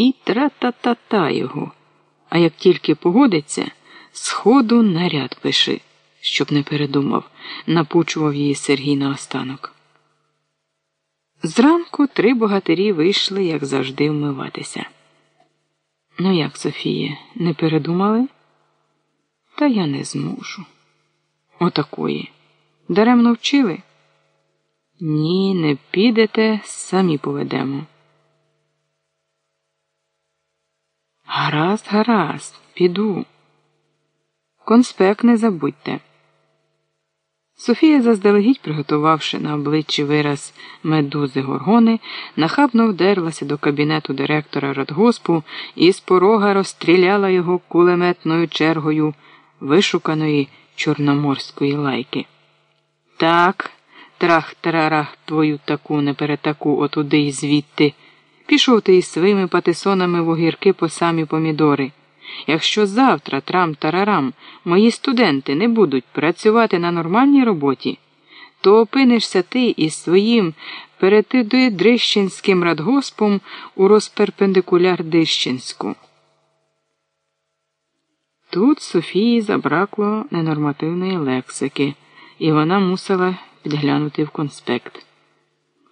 і тра-та-та-та його. А як тільки погодиться, сходу наряд пиши, щоб не передумав, напучував її Сергій наостанок. Зранку три богатирі вийшли, як завжди, вмиватися. Ну як, Софія, не передумали? Та я не зможу. Отакої. Даремно вчили? Ні, не підете, самі поведемо. Гаразд, гаразд, піду. Конспект не забудьте. Софія, заздалегідь приготувавши на обличчі вираз медузи горгони, нахабно вдерлася до кабінету директора радгоспу і з порога розстріляла його кулеметною чергою вишуканої чорноморської лайки. Так, трах-тарарах твою таку не перетаку отуди й звідти. Пішов ти із своїми патисонами в огірки по самі помідори. Якщо завтра трам-тарарам мої студенти не будуть працювати на нормальній роботі, то опинишся ти із своїм перетидодрищенським радгоспом у розперпендикуляр Дищенську. Тут Софії забракло ненормативної лексики, і вона мусила підглянути в конспект.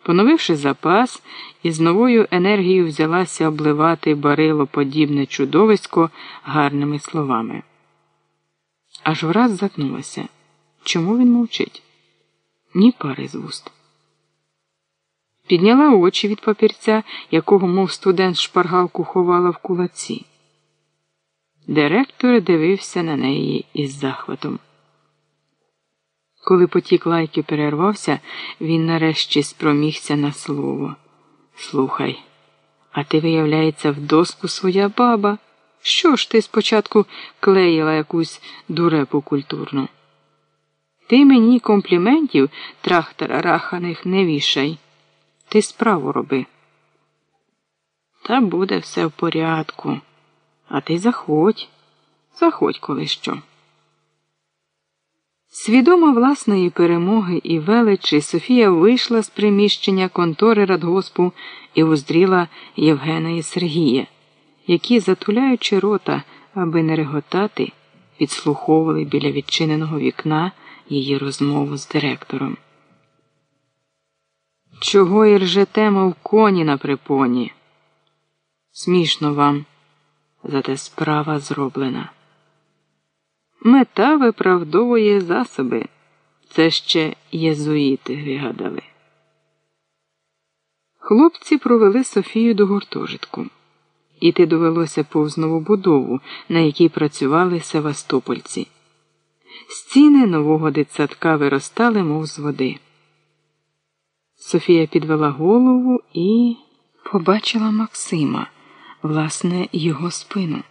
Поновивши запас, із новою енергією взялася обливати барилоподібне чудовисько гарними словами. Аж враз затнулася. Чому він мовчить? Ні пари з вуст. Підняла очі від папірця, якого, мов студент шпаргалку ховала в кулаці. Директор дивився на неї із захватом. Коли потік лайки перервався, він нарешті спромігся на слово. Слухай, а ти, виявляється, в доску своя баба. Що ж ти спочатку клеїла якусь дурепу культурну? Ти мені компліментів трахтарараханих не вішай. Ти справу роби. Та буде все в порядку. А ти заходь, заходь коли що. Свідома власної перемоги і величі Софія вийшла з приміщення контори радгоспу і уздріла Євгена і Сергія, які, затуляючи рота, аби не реготати, підслуховували біля відчиненого вікна її розмову з директором. Чого і ржете, мов коні на припоні? Смішно вам, зате справа зроблена. Мета виправдовує засоби. Це ще єзуїти вигадали. Хлопці провели Софію до гуртожитку. Іти довелося повз новобудову, на якій працювали севастопольці. Стіни нового дитсадка виростали, мов з води. Софія підвела голову і побачила Максима, власне, його спину.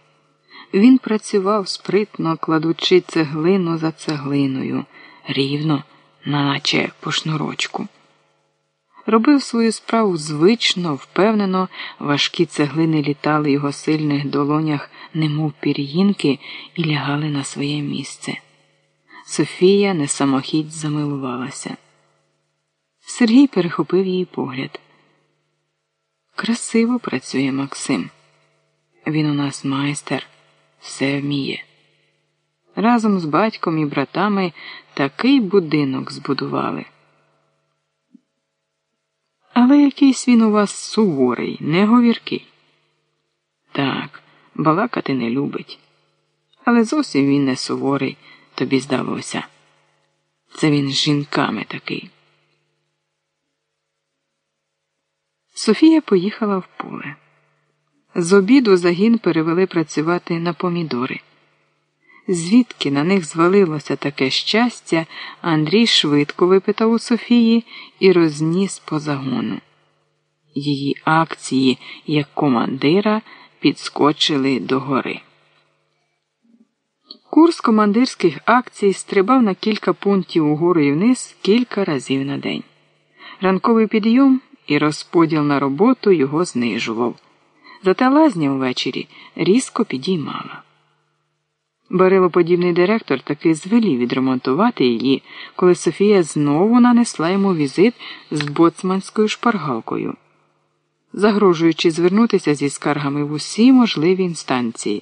Він працював спритно, кладучи цеглину за цеглиною, рівно, наче по шнурочку. Робив свою справу звично, впевнено, важкі цеглини літали в його сильних долонях, немов пір'їнки, і лягали на своє місце. Софія несамохідь замилувалася. Сергій перехопив її погляд. Красиво працює Максим. Він у нас майстер все вміє. Разом з батьком і братами такий будинок збудували. Але якийсь він у вас суворий, неговіркий. Так, балакати не любить. Але зовсім він не суворий, тобі здалося. Це він з жінками такий. Софія поїхала в поле. З обіду загін перевели працювати на помідори. Звідки на них звалилося таке щастя, Андрій швидко випитав у Софії і розніс по загону. Її акції як командира підскочили до гори. Курс командирських акцій стрибав на кілька пунктів угору і вниз кілька разів на день. Ранковий підйом і розподіл на роботу його знижував. Зате лазня ввечері різко підіймала. Барилоподібний директор таки звелів відремонтувати її, коли Софія знову нанесла йому візит з боцманською шпаргалкою. загрожуючи звернутися зі скаргами в усі можливі інстанції.